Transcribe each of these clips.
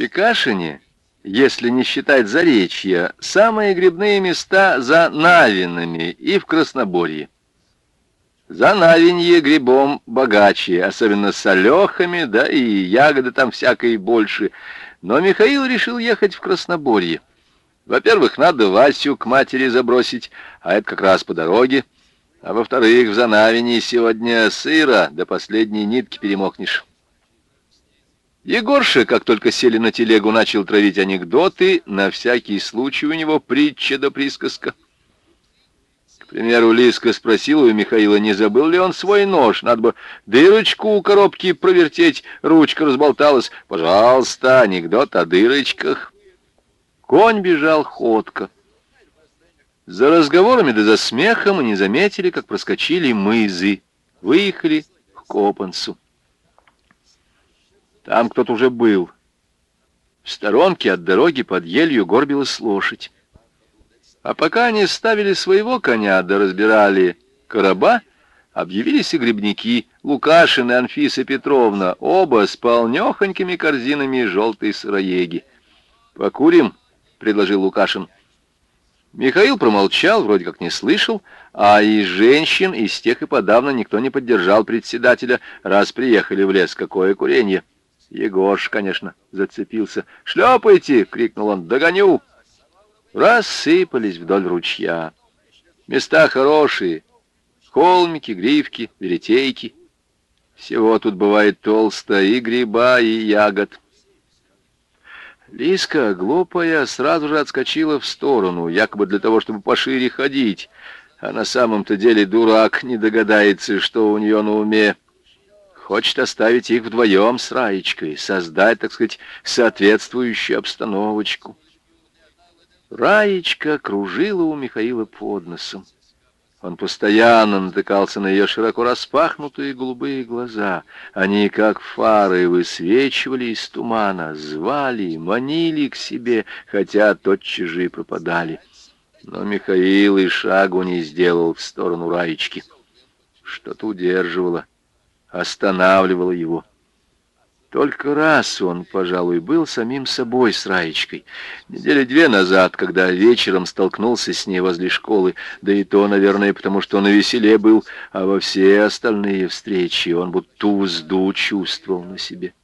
Пекашине, если не считать Заречья, самые грибные места за Навинами и в Красноборье. За Навинье грибом богаче, особенно с олехами, да и ягоды там всякой больше. Но Михаил решил ехать в Красноборье. Во-первых, надо Васю к матери забросить, а это как раз по дороге. А во-вторых, в Занавине сегодня сыро, до последней нитки перемокнешь. Егорша, как только сели на телегу, начал травить анекдоты, на всякий случай у него притча да присказка. К примеру, Лиска спросила у Михаила, не забыл ли он свой нож, надо бы дырочку у коробки провертеть, ручка разболталась. Пожалуйста, анекдот о дырочках. Конь бежал ходко. За разговорами да за смехом не заметили, как проскочили мызы, выехали к Копанцу. Там кто-то уже был. В сторонке от дороги под елью горбилась лошадь. А пока они ставили своего коня да разбирали короба, объявились и грибники Лукашин и Анфиса Петровна, оба с полнехонькими корзинами желтой сыроеги. «Покурим?» — предложил Лукашин. Михаил промолчал, вроде как не слышал, а из женщин, из тех и подавно никто не поддержал председателя, раз приехали в лес, какое курение. Егош, конечно, зацепился. «Шлепайте!» — крикнул он. «Догоню!» Рассыпались вдоль ручья. Места хорошие. Холмики, гривки, веретейки. Всего тут бывает толсто и гриба, и ягод. Лиска, глупая, сразу же отскочила в сторону, якобы для того, чтобы пошире ходить. А на самом-то деле дурак не догадается, что у нее на уме. Хочет оставить их вдвоем с Раечкой, создать, так сказать, соответствующую обстановочку. Раечка кружила у Михаила под носом. Он постоянно натыкался на ее широко распахнутые голубые глаза. Они, как фары, высвечивали из тумана, звали, манили к себе, хотя тотчас же и пропадали. Но Михаил и шагу не сделал в сторону Раечки. Что-то удерживало останавливало его. Только раз он, пожалуй, был самим собой с Раечкой. Недели две назад, когда вечером столкнулся с ней возле школы, да и то, наверное, потому что он на веселе был, а во все остальные встречи он будто узду чувствовал на себе.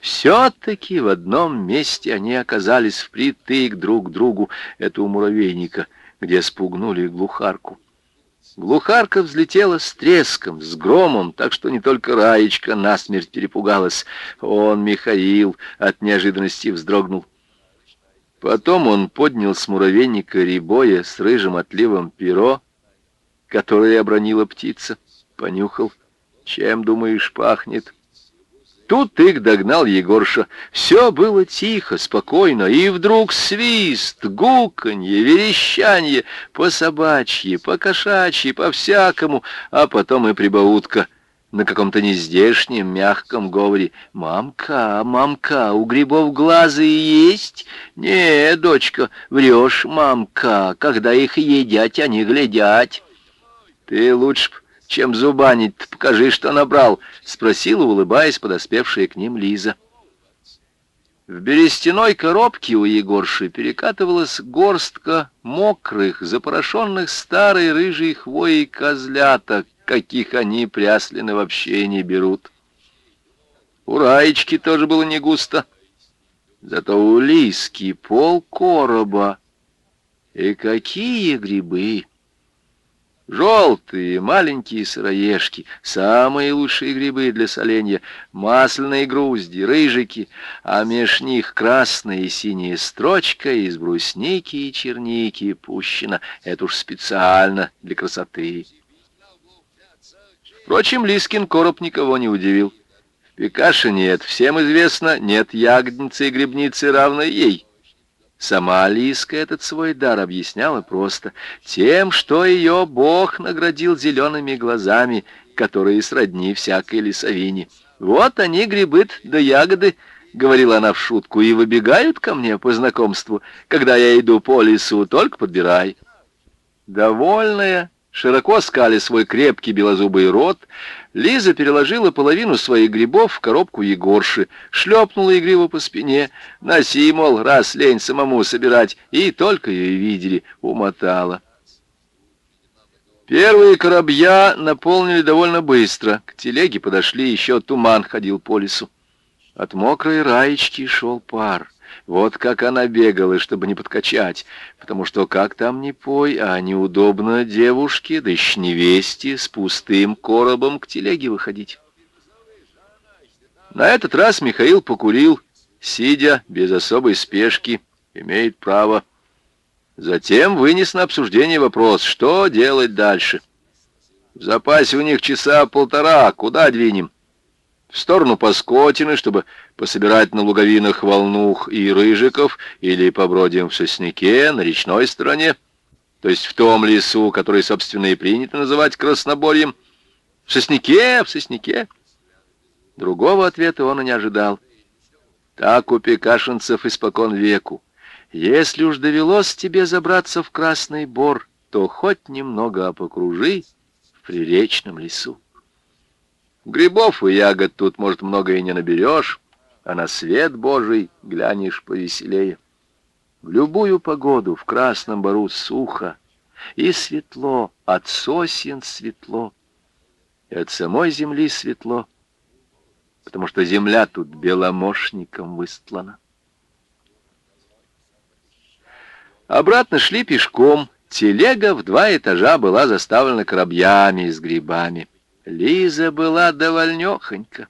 Все-таки в одном месте они оказались впритык друг к другу, это у муравейника, где спугнули глухарку. Глухарка взлетела с треском, с громом, так что не только Раечка насмерть перепугалась. Он, Михаил, от неожиданности вздрогнул. Потом он поднял с муравейника рябоя с рыжим отливом перо, которое обронила птица, понюхал. Чем, думаешь, пахнет? Тут их догнал Егорша. Все было тихо, спокойно, и вдруг свист, гуканье, верещанье, по собачьи, по кошачьи, по-всякому, а потом и прибаутка на каком-то нездешнем, мягком говоре. «Мамка, мамка, у грибов глазы есть?» «Не, дочка, врешь, мамка, когда их едят, они глядят». «Ты лучше чем зубанить покажи, что набрал», — спросила, улыбаясь, подоспевшая к ним Лиза. В берестяной коробке у Егорши перекатывалась горстка мокрых, запорошенных старой рыжей хвоей козляток, каких они пряслины вообще не берут. У Раечки тоже было не густо, зато у Лиски пол короба. И какие грибы! Желтые маленькие сыроежки, самые лучшие грибы для соленья, масляные грузди, рыжики, а меж них красная и синяя строчка из брусники и черники пущена. Это уж специально для красоты. Впрочем, Лискин короб никого не удивил. В Пикаше нет, всем известно, нет ягодницы и грибницы, равной ей. Сама Алиска этот свой дар объясняла просто тем, что ее Бог наградил зелеными глазами, которые сродни всякой лесовине. «Вот они, грибы да ягоды», — говорила она в шутку, — «и выбегают ко мне по знакомству. Когда я иду по лесу, только подбирай». Довольная, Широко скали свой крепкий белозубый рот, Лиза переложила половину своих грибов в коробку Егорши, шлепнула игриво по спине, носи, мол, раз лень самому собирать, и только ее видели, умотала. Первые коробья наполнили довольно быстро. К телеге подошли, еще туман ходил по лесу. От мокрой раечки шел пар. Вот как она бегала, чтобы не подкачать, потому что как там не пой, а неудобно девушке, да еще невесте, с пустым коробом к телеге выходить. На этот раз Михаил покурил, сидя, без особой спешки, имеет право. Затем вынес на обсуждение вопрос, что делать дальше. В запасе у них часа полтора, куда двинем? В сторону Паскотины, чтобы пособирать на луговинах волнух и рыжиков, или побродим в сосняке на речной стороне, то есть в том лесу, который, собственно, и принято называть Красноборьем. В сосняке, в сосняке. Другого ответа он и не ожидал. Так у пекашинцев испокон веку. Если уж довелось тебе забраться в Красный Бор, то хоть немного покружи в приречном лесу. Грибов и ягод тут, может, много и не наберешь, а на свет Божий глянешь повеселее. В любую погоду в Красном Бору сухо и светло, от сосен светло, и от самой земли светло, потому что земля тут беломошником выстлана. Обратно шли пешком. Телега в два этажа была заставлена коробьями с грибами. Лиза была довольнёхонька.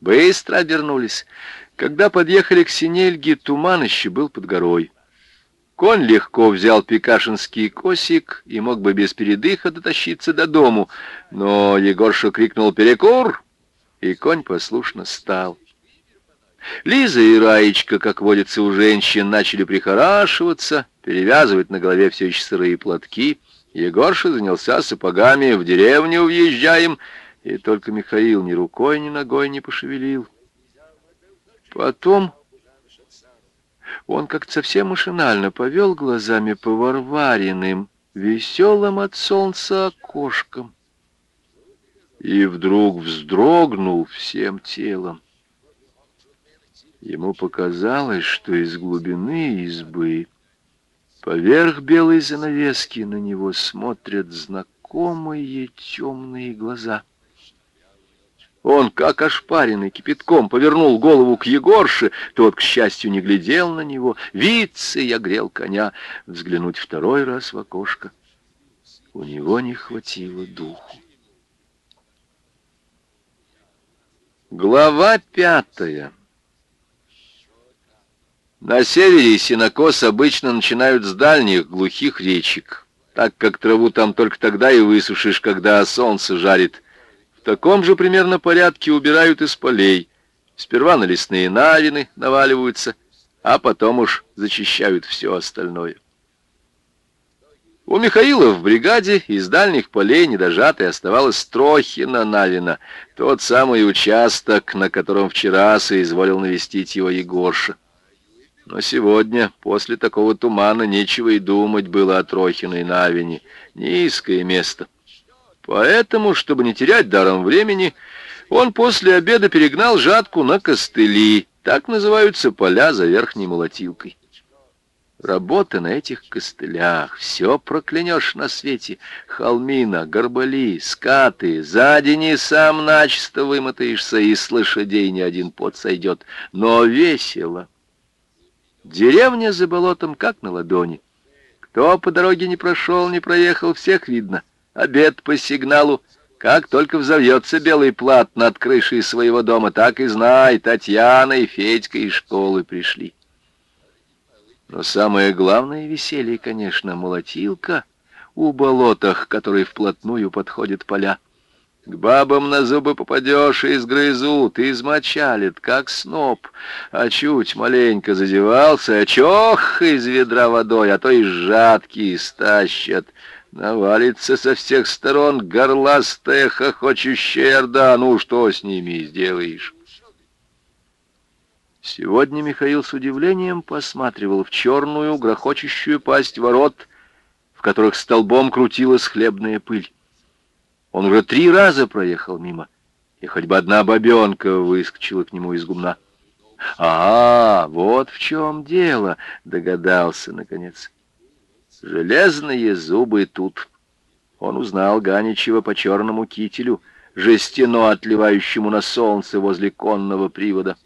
Быстро обернулись. Когда подъехали к Синельге, туман еще был под горой. Конь легко взял пекашинский косик и мог бы без передыха дотащиться до дому, но Егорша крикнул «Перекур!» и конь послушно стал. Лиза и Раечка, как водится у женщин, начали прихорашиваться, перевязывать на голове все еще сырые платки. Егорша занялся сапогами, в деревню въезжаем, и только Михаил ни рукой, ни ногой не пошевелил. Потом он как-то совсем машинально повел глазами по Варвариным, веселым от солнца окошкам, и вдруг вздрогнул всем телом. Ему показалось, что из глубины избы поверх белой занавески на него смотрят знакомые темные глаза. Он, как ошпаренный кипятком, повернул голову к Егорше. Тот, к счастью, не глядел на него. Вице я грел коня. Взглянуть второй раз в окошко. У него не хватило духу. Глава пятая. На севере синокос обычно начинают с дальних глухих речек, так как траву там только тогда и высушишь, когда солнце жарит. В таком же примерно порядке убирают из полей. Сперва на лесные навины наваливаются, а потом уж зачищают все остальное. У Михаила в бригаде из дальних полей недожатой оставалась Трохина Навина, тот самый участок, на котором вчера соизволил навестить его Егорша. Но сегодня, после такого тумана, нечего и думать было о Трохиной Навине. Низкое место. Поэтому, чтобы не терять даром времени, он после обеда перегнал жатку на костыли. Так называются поля за верхней молотилкой. Работа на этих костылях, все проклянешь на свете. Холмина, горбали, скаты, за день и сам начисто вымотаешься, и с лошадей ни один пот сойдет. Но весело. Деревня за болотом как на ладони. Кто по дороге не прошел, не проехал, всех видно. Обед по сигналу. Как только взовьется белый плат над крышей своего дома, так и знай, Татьяна и Федька из школы пришли. Но самое главное веселье, конечно, молотилка у болотах, которые вплотную подходят поля. К бабам на зубы попадешь и изгрызут, и измочалят, как сноп. А чуть маленько задевался, чох из ведра водой, а то и жатки стащат. Навалится со всех сторон горластая хохочущая орда. Ну, что с ними сделаешь? Сегодня Михаил с удивлением посматривал в черную, грохочущую пасть ворот, в которых столбом крутилась хлебная пыль. Он уже три раза проехал мимо, и хоть бы одна бабенка выскочила к нему из гумна. «А, вот в чем дело», — догадался, наконец. «Железные зубы тут». Он узнал Ганичева по черному кителю, жестяно отливающему на солнце возле конного привода.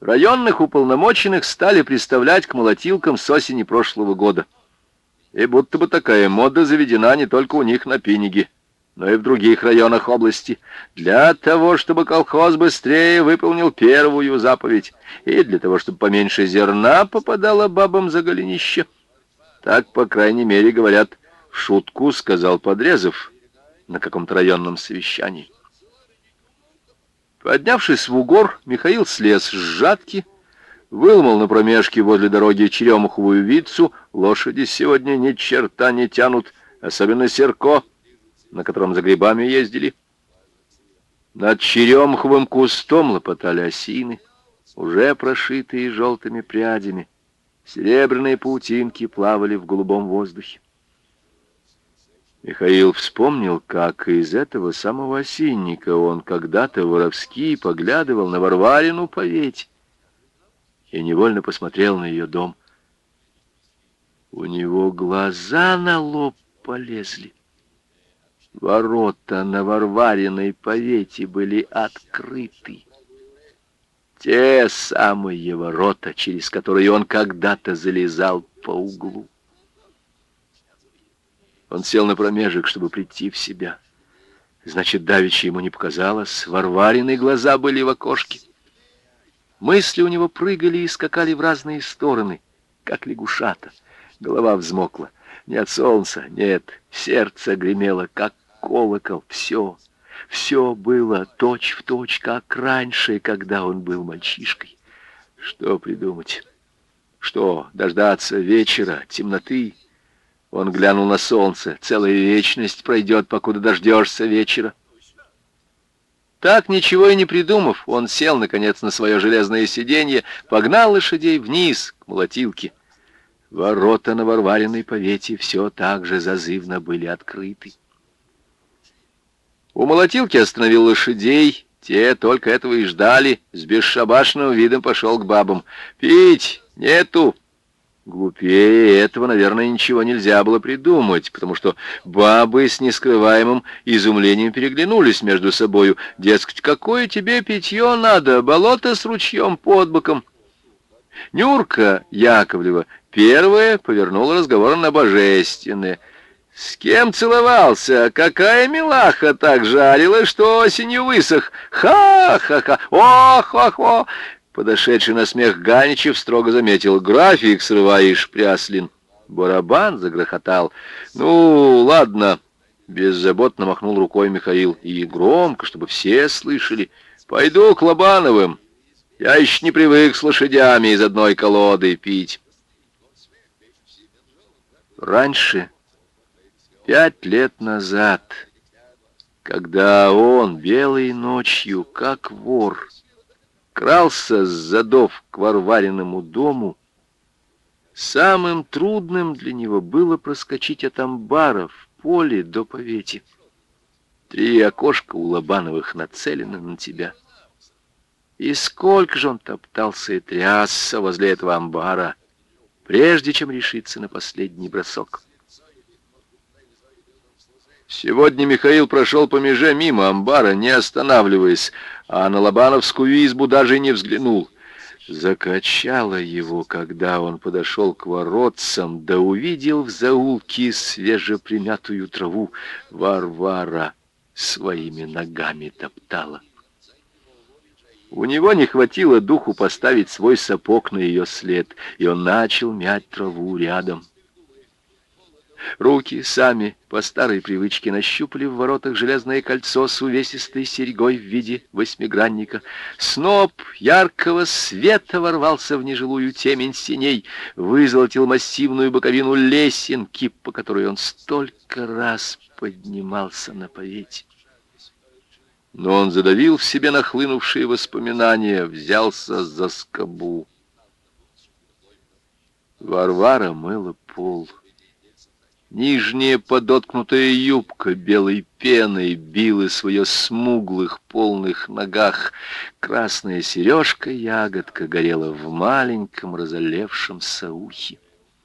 Районных уполномоченных стали представлять к молотилкам с осени прошлого года. И будто бы такая мода заведена не только у них на Пиниге, но и в других районах области, для того, чтобы колхоз быстрее выполнил первую заповедь, и для того, чтобы поменьше зерна попадало бабам за голенище. Так, по крайней мере, говорят, в шутку сказал Подрезов на каком-то районном совещании. Поднявшись в угор, Михаил слез с жатки, выломал на промежке возле дороги черемуховую вицу, лошади сегодня ни черта не тянут, особенно серко, на котором за грибами ездили. Над черемуховым кустом лопотали осины, уже прошитые желтыми прядями. Серебряные паутинки плавали в голубом воздухе. Михаил вспомнил, как из этого самого осинника он когда-то воровски поглядывал на Варварину поветь и невольно посмотрел на ее дом. У него глаза на лоб полезли. Ворота на Варвариной повете были открыты. Те самые ворота, через которые он когда-то залезал по углу. Он сел на промежек, чтобы прийти в себя. Значит, давеча ему не показалось. Варварины глаза были в окошке. Мысли у него прыгали и скакали в разные стороны, как лягушата. Голова взмокла. Не от солнца, нет. Сердце гремело, как колокол. Все, все было точь в точь, как раньше, когда он был мальчишкой. Что придумать? Что, дождаться вечера, темноты? Он глянул на солнце. Целая вечность пройдет, покуда дождешься вечера. Так, ничего и не придумав, он сел, наконец, на свое железное сиденье, погнал лошадей вниз, к молотилке. Ворота на Варвариной повете все так же зазывно были открыты. У молотилки остановил лошадей, те только этого и ждали, с бесшабашным видом пошел к бабам. «Пить нету!» Глупее этого, наверное, ничего нельзя было придумать, потому что бабы с нескрываемым изумлением переглянулись между собою. Дескать, какое тебе питье надо, болото с ручьем под боком. Нюрка Яковлева первая повернула разговор на божественное. С кем целовался? Какая милаха так жарила, что осенью высох. Ха-ха-ха! Ох-ох-ох! Подошедший на смех Ганичев строго заметил. «График срываешь, Пряслин!» Барабан загрохотал. «Ну, ладно!» Беззаботно махнул рукой Михаил. И громко, чтобы все слышали. «Пойду к Лобановым. Я еще не привык с лошадями из одной колоды пить». Раньше, пять лет назад, когда он белой ночью, как вор, крался с задов к Варвариному дому, самым трудным для него было проскочить от амбара в поле до повети. Три окошка у Лобановых нацелены на тебя. И сколько же он топтался и трясся возле этого амбара, прежде чем решиться на последний бросок. Сегодня Михаил прошел по меже мимо амбара, не останавливаясь, а на Лобановскую избу даже не взглянул. Закачало его, когда он подошел к воротцам, да увидел в заулке свежепримятую траву. Варвара своими ногами топтала. У него не хватило духу поставить свой сапог на ее след, и он начал мять траву рядом. Руки сами по старой привычке нащупали в воротах железное кольцо с увесистой серьгой в виде восьмигранника. Сноп яркого света ворвался в нежилую темень синей, вызолотил массивную боковину лесенки, по которой он столько раз поднимался на повете. Но он задавил в себе нахлынувшие воспоминания, взялся за скобу. Варвара мыла пол. Нижняя подоткнутая юбка белой пеной била свое смуглых полных ногах. Красная сережка-ягодка горела в маленьком разолевшемся ухе.